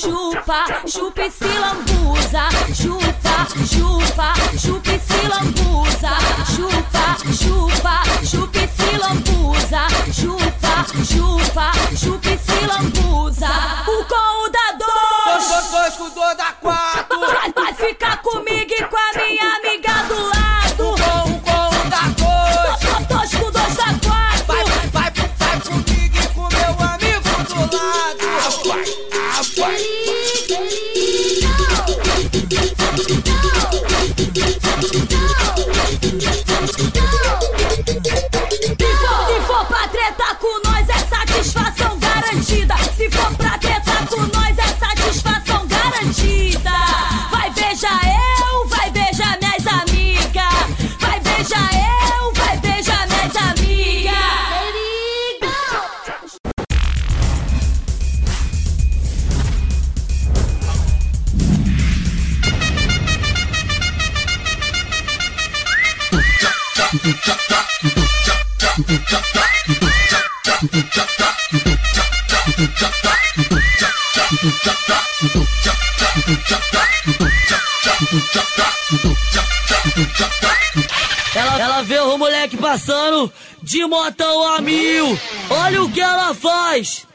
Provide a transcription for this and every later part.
chupa, chupa e se lambuza. Chupa, chupa, chupa e se lambuza. Chupa, chupa, chupa e se lambuza. Chupa, chupa, chupa e se lambuza. O com o da Dois, dois. dois, dois com o da quatro. Vai, vai ficar comigo e com a minha vai. Se Ela, ela vê o moleque passando de motão a mil. Olha o que ela faz.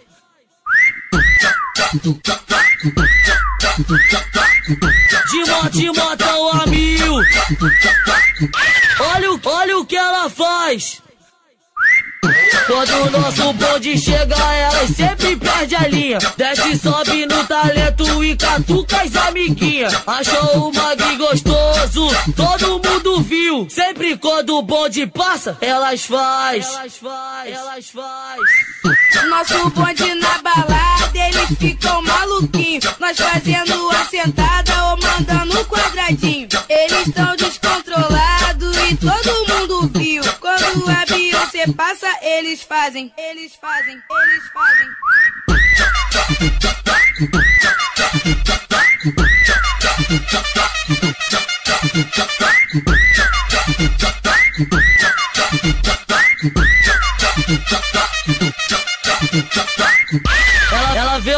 De, mo, de motão a mil. Olha, olha o que ela faz. Quando o nosso bonde chega, elas sempre perde a linha. Desce sobe no talento e catuca as amiguinhas. Achou o mag gostoso, todo mundo viu. Sempre quando o bonde passa, elas faz. Elas faz, elas faz. Nosso bonde na balada, eles ficam maluquinhos. Nós fazendo a sentada ou mandando quadradinho. Eles estão descontrolados e todo mundo viu. Quando a Beyoncé passa, eles fazem, eles fazem, eles fazem. Ela,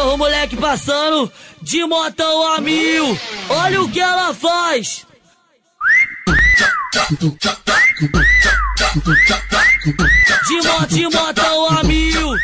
o moleque passando de motão a mil. Olha o que ela faz. De, mo, de motão a mil.